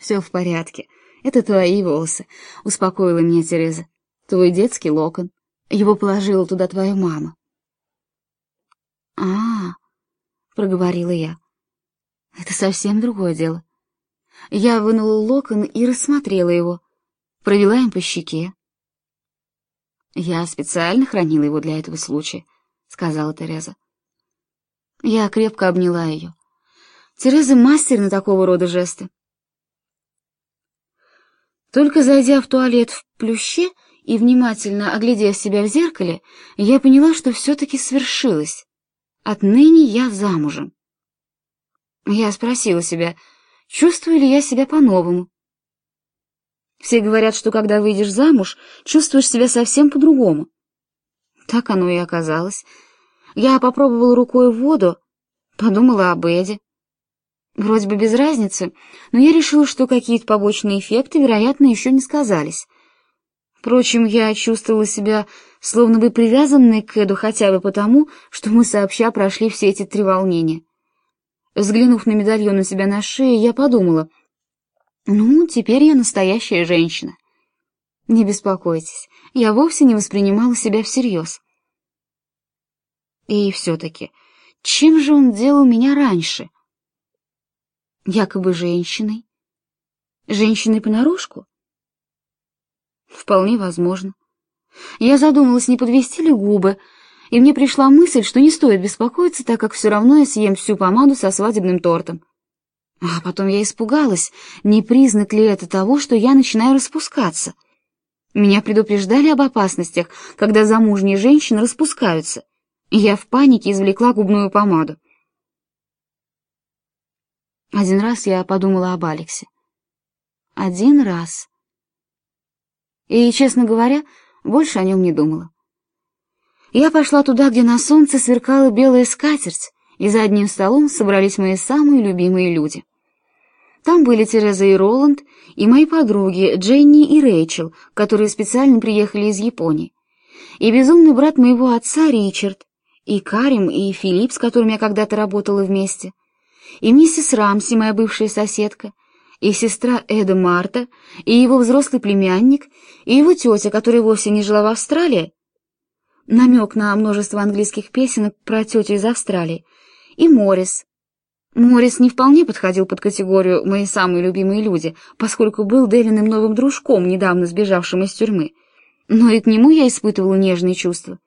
Все в порядке. Это твои волосы, успокоила меня Тереза. Твой детский локон. Его положила туда твоя мама. А, -а, -а проговорила я. Это совсем другое дело. Я вынула локон и рассмотрела его, провела им по щеке. Я специально хранила его для этого случая, сказала Тереза. Я крепко обняла ее. Тереза мастер на такого рода жесты. Только зайдя в туалет в плюще и внимательно оглядев себя в зеркале, я поняла, что все-таки свершилось. Отныне я замужем. Я спросила себя, чувствую ли я себя по-новому. Все говорят, что когда выйдешь замуж, чувствуешь себя совсем по-другому. Так оно и оказалось. Я попробовала рукой воду, подумала об Эде. Вроде бы без разницы, но я решила, что какие-то побочные эффекты, вероятно, еще не сказались. Впрочем, я чувствовала себя словно бы привязанной к Эду хотя бы потому, что мы сообща прошли все эти три волнения. Взглянув на медальон у себя на шее, я подумала, ну, теперь я настоящая женщина. Не беспокойтесь, я вовсе не воспринимала себя всерьез. И все-таки, чем же он делал меня раньше? Якобы женщиной? Женщиной понарошку? Вполне возможно. Я задумалась, не подвести ли губы, и мне пришла мысль, что не стоит беспокоиться, так как все равно я съем всю помаду со свадебным тортом. А потом я испугалась, не признак ли это того, что я начинаю распускаться. Меня предупреждали об опасностях, когда замужние женщины распускаются, я в панике извлекла губную помаду. Один раз я подумала об Алексе. Один раз. И, честно говоря, больше о нем не думала. Я пошла туда, где на солнце сверкала белая скатерть, и за одним столом собрались мои самые любимые люди. Там были Тереза и Роланд, и мои подруги Дженни и Рэйчел, которые специально приехали из Японии, и безумный брат моего отца Ричард, и Карим, и Филипп, с которым я когда-то работала вместе, и миссис Рамси, моя бывшая соседка, и сестра Эда Марта, и его взрослый племянник, и его тетя, которая вовсе не жила в Австралии. Намек на множество английских песенок про тетю из Австралии. И Моррис. Моррис не вполне подходил под категорию «мои самые любимые люди», поскольку был Делиным новым дружком, недавно сбежавшим из тюрьмы. Но и к нему я испытывала нежные чувства.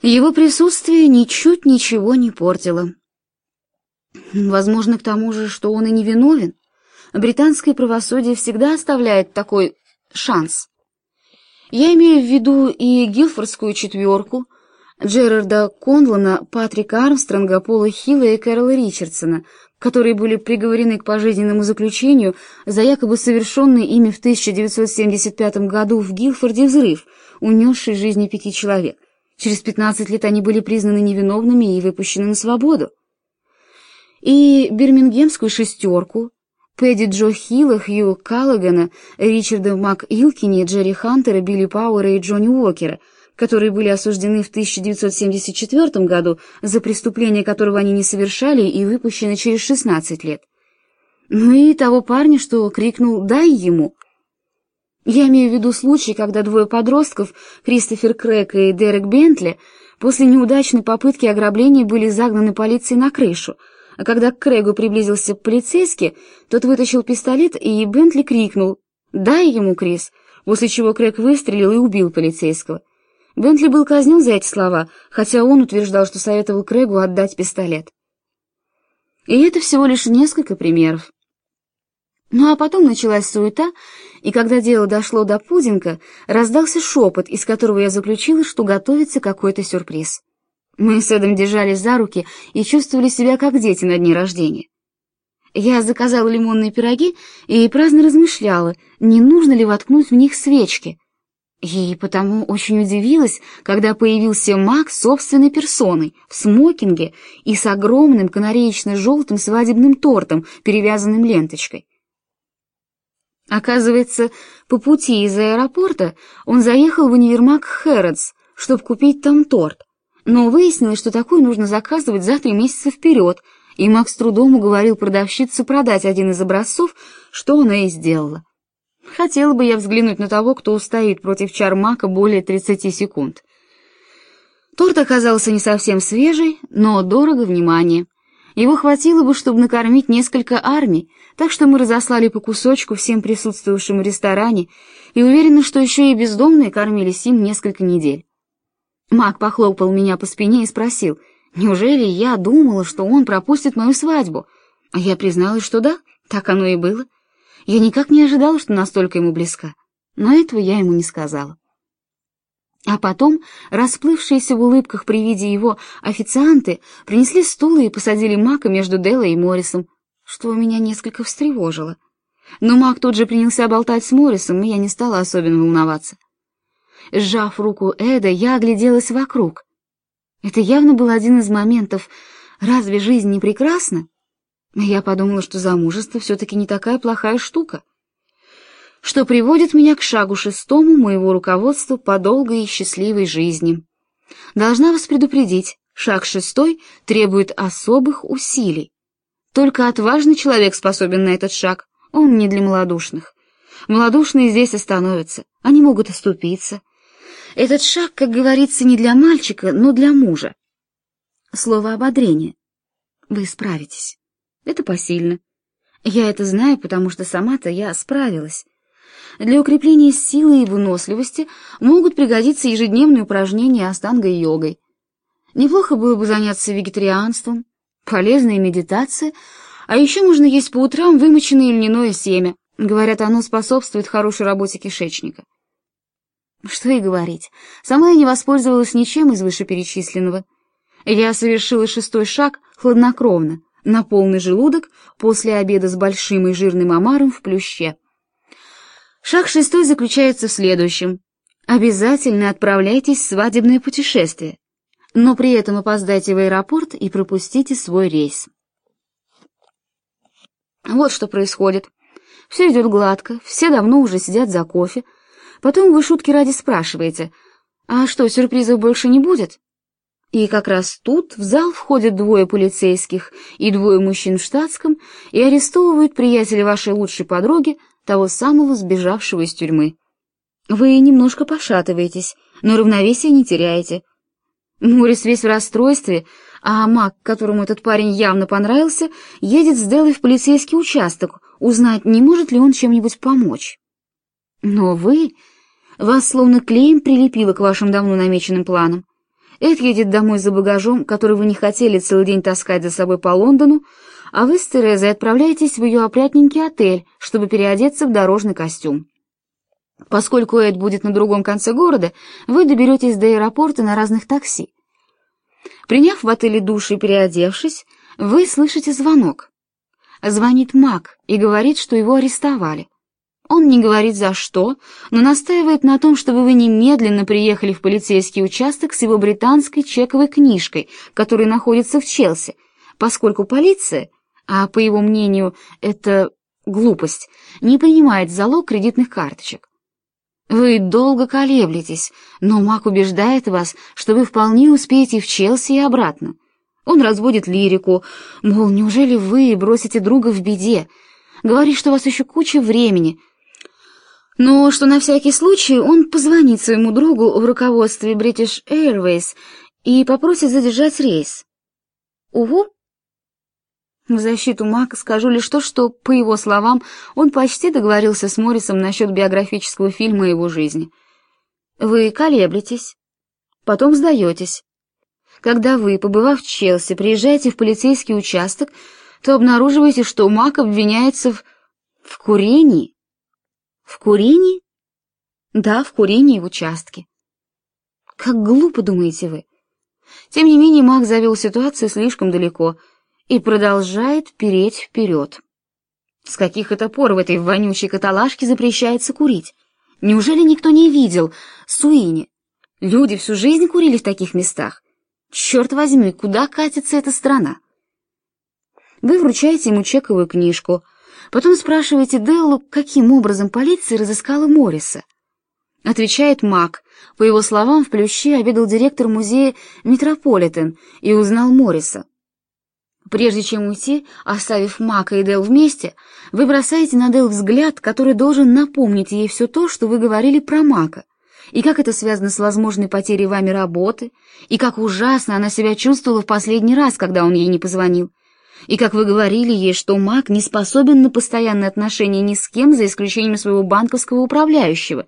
Его присутствие ничуть ничего не портило. Возможно, к тому же, что он и не виновен. Британское правосудие всегда оставляет такой шанс. Я имею в виду и Гилфордскую четверку, Джерарда Конлана, Патрика Армстронга, Пола Хилла и Кэрола Ричардсона, которые были приговорены к пожизненному заключению за якобы совершенный ими в 1975 году в Гилфорде взрыв, унесший жизни пяти человек. Через 15 лет они были признаны невиновными и выпущены на свободу. И бирмингемскую шестерку, Пэдди Джо Хилла, Хью Каллагана, Ричарда МакИлкини, Джерри Хантера, Билли Пауэра и Джонни Уокера, которые были осуждены в 1974 году за преступление, которого они не совершали, и выпущены через 16 лет. Ну и того парня, что крикнул «дай ему!». Я имею в виду случай, когда двое подростков, Кристофер Крэк и Дерек Бентли, после неудачной попытки ограбления были загнаны полицией на крышу — а когда к Крэгу приблизился полицейский, тот вытащил пистолет, и Бентли крикнул «Дай ему, Крис!», после чего Крэг выстрелил и убил полицейского. Бентли был казнен за эти слова, хотя он утверждал, что советовал Крэгу отдать пистолет. И это всего лишь несколько примеров. Ну а потом началась суета, и когда дело дошло до пудинга, раздался шепот, из которого я заключила, что готовится какой-то сюрприз. Мы с Эдом держались за руки и чувствовали себя как дети на дне рождения. Я заказала лимонные пироги и праздно размышляла, не нужно ли воткнуть в них свечки. И потому очень удивилась, когда появился Мак собственной персоной, в смокинге и с огромным канареечно-желтым свадебным тортом, перевязанным ленточкой. Оказывается, по пути из аэропорта он заехал в универмаг Хэрротс, чтобы купить там торт но выяснилось, что такой нужно заказывать за три месяца вперед, и Макс с трудом уговорил продавщицу продать один из образцов, что она и сделала. Хотела бы я взглянуть на того, кто устоит против чар Мака более 30 секунд. Торт оказался не совсем свежий, но дорого внимания. Его хватило бы, чтобы накормить несколько армий, так что мы разослали по кусочку всем присутствующим в ресторане и уверены, что еще и бездомные кормились им несколько недель. Мак похлопал меня по спине и спросил, неужели я думала, что он пропустит мою свадьбу? А я призналась, что да, так оно и было. Я никак не ожидала, что настолько ему близка, но этого я ему не сказала. А потом, расплывшиеся в улыбках при виде его, официанты принесли стулы и посадили Мака между Делой и Моррисом, что меня несколько встревожило. Но Мак тут же принялся болтать с Моррисом, и я не стала особенно волноваться. Сжав руку Эда, я огляделась вокруг. Это явно был один из моментов «Разве жизнь не прекрасна?» Я подумала, что замужество все-таки не такая плохая штука что приводит меня к шагу шестому моего руководства по долгой и счастливой жизни. Должна вас предупредить, шаг шестой требует особых усилий. Только отважный человек способен на этот шаг, он не для малодушных. Малодушные здесь остановятся, они могут оступиться. Этот шаг, как говорится, не для мальчика, но для мужа. Слово ободрение. Вы справитесь. Это посильно. Я это знаю, потому что сама-то я справилась. Для укрепления силы и выносливости могут пригодиться ежедневные упражнения астанга-йогой. Неплохо было бы заняться вегетарианством, полезная медитация, а еще можно есть по утрам вымоченное льняное семя. Говорят, оно способствует хорошей работе кишечника. Что и говорить, сама я не воспользовалась ничем из вышеперечисленного. Я совершила шестой шаг хладнокровно, на полный желудок, после обеда с большим и жирным омаром в плюще. Шаг шестой заключается в следующем. Обязательно отправляйтесь в свадебное путешествие, но при этом опоздайте в аэропорт и пропустите свой рейс. Вот что происходит. Все идет гладко, все давно уже сидят за кофе. Потом вы шутки ради спрашиваете, а что, сюрпризов больше не будет? И как раз тут в зал входят двое полицейских и двое мужчин в штатском и арестовывают приятеля вашей лучшей подруги, того самого сбежавшего из тюрьмы. Вы немножко пошатываетесь, но равновесие не теряете. Морис весь в расстройстве, а маг, которому этот парень явно понравился, едет с Делой в полицейский участок, узнать, не может ли он чем-нибудь помочь. Но вы... Вас словно клеем прилепило к вашим давно намеченным планам. Эд едет домой за багажом, который вы не хотели целый день таскать за собой по Лондону, а вы с Терезой отправляетесь в ее опрятненький отель, чтобы переодеться в дорожный костюм. Поскольку Эд будет на другом конце города, вы доберетесь до аэропорта на разных такси. Приняв в отеле душ и переодевшись, вы слышите звонок. Звонит Мак и говорит, что его арестовали. Он не говорит за что, но настаивает на том, чтобы вы немедленно приехали в полицейский участок с его британской чековой книжкой, которая находится в Челси, поскольку полиция а, по его мнению, это глупость, не принимает залог кредитных карточек. Вы долго колеблетесь, но Мак убеждает вас, что вы вполне успеете в Челси и обратно. Он разводит лирику, мол, неужели вы бросите друга в беде? Говорит, что у вас еще куча времени. Но что на всякий случай он позвонит своему другу в руководстве British Airways и попросит задержать рейс. Угу, в защиту Мака скажу лишь то, что, по его словам, он почти договорился с Моррисом насчет биографического фильма его жизни. Вы колеблетесь, потом сдаетесь. Когда вы, побывав в Челси, приезжаете в полицейский участок, то обнаруживаете, что Мак обвиняется в... в курении. В курении? Да, в курении в участке. Как глупо, думаете вы. Тем не менее, Мак завел ситуацию слишком далеко — и продолжает переть вперед. С каких это пор в этой вонючей каталажке запрещается курить? Неужели никто не видел Суини? Люди всю жизнь курили в таких местах. Черт возьми, куда катится эта страна? Вы вручаете ему чековую книжку, потом спрашиваете Деллу, каким образом полиция разыскала Морриса. Отвечает Мак. По его словам, в Плюще обедал директор музея Метрополитен и узнал Морриса. Прежде чем уйти, оставив Мака и Дел вместе, вы бросаете на Дел взгляд, который должен напомнить ей все то, что вы говорили про Мака, и как это связано с возможной потерей вами работы, и как ужасно она себя чувствовала в последний раз, когда он ей не позвонил, и как вы говорили ей, что Мак не способен на постоянные отношения ни с кем, за исключением своего банковского управляющего.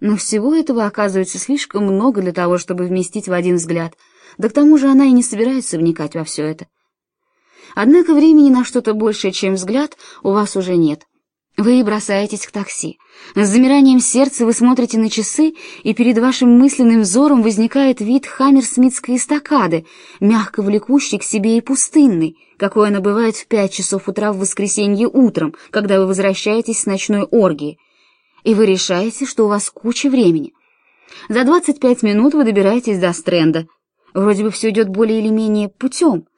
Но всего этого оказывается слишком много для того, чтобы вместить в один взгляд, да к тому же она и не собирается вникать во все это. Однако времени на что-то большее, чем взгляд, у вас уже нет. Вы бросаетесь к такси. С замиранием сердца вы смотрите на часы, и перед вашим мысленным взором возникает вид хаммерсмитской эстакады, мягко влекущей к себе и пустынной, какой она бывает в пять часов утра в воскресенье утром, когда вы возвращаетесь с ночной оргии. И вы решаете, что у вас куча времени. За 25 минут вы добираетесь до Стрэнда. Вроде бы все идет более или менее путем —